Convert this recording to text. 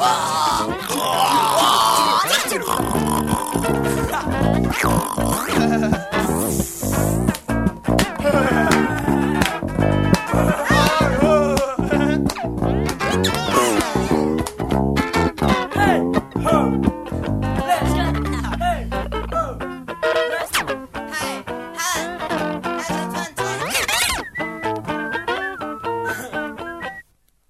Ha ha ha.